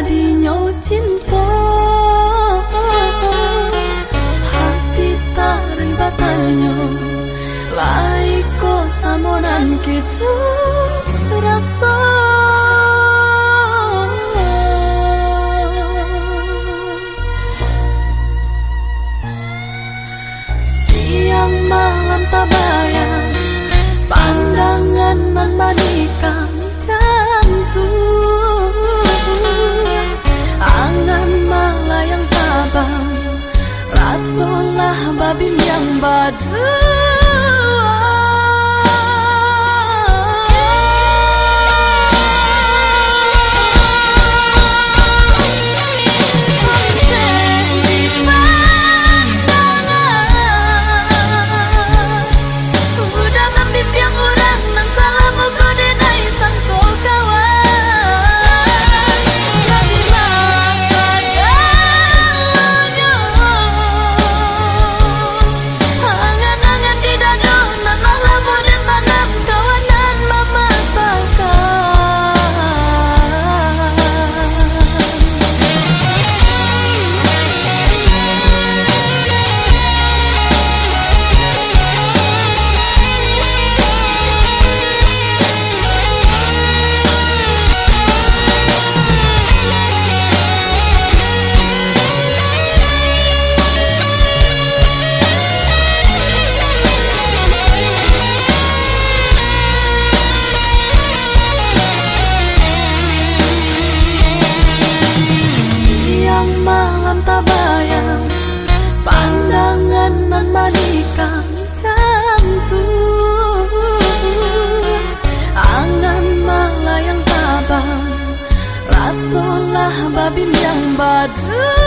tadinya cinta Hati tak riba tanya Laiko samonan kita gitu rasa. Siang malam tak bayang Rasolah babim yang badu